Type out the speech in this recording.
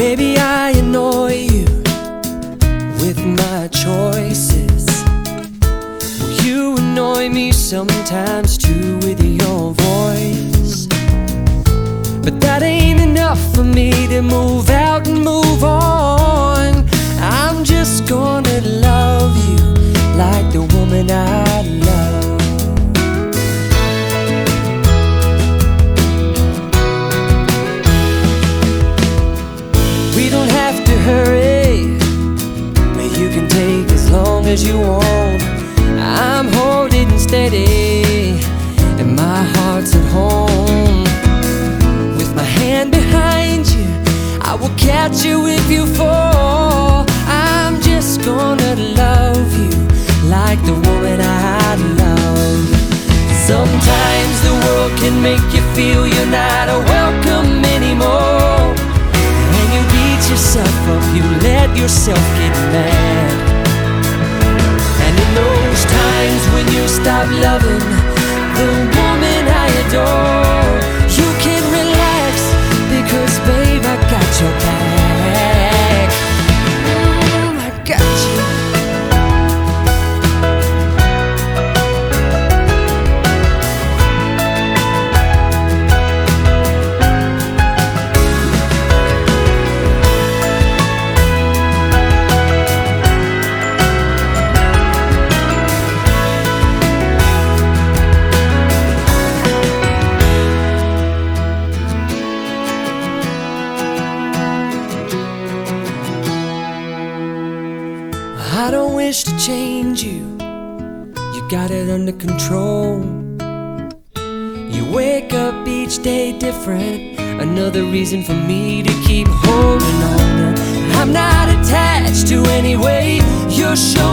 Maybe I annoy you with my choices. You annoy me sometimes too with your voice. But that ain't enough for me to move out and move on. Long as you want. I'm holding steady, and my heart's at home. With my hand behind you, I will catch you if you fall. I'm just gonna love you like the woman I love. Sometimes the world can make you feel you're not welcome anymore. And you beat yourself up, you let yourself I don't wish to change you. You got it under control. You wake up each day different. Another reason for me to keep holding on. I'm not attached to any way you're showing.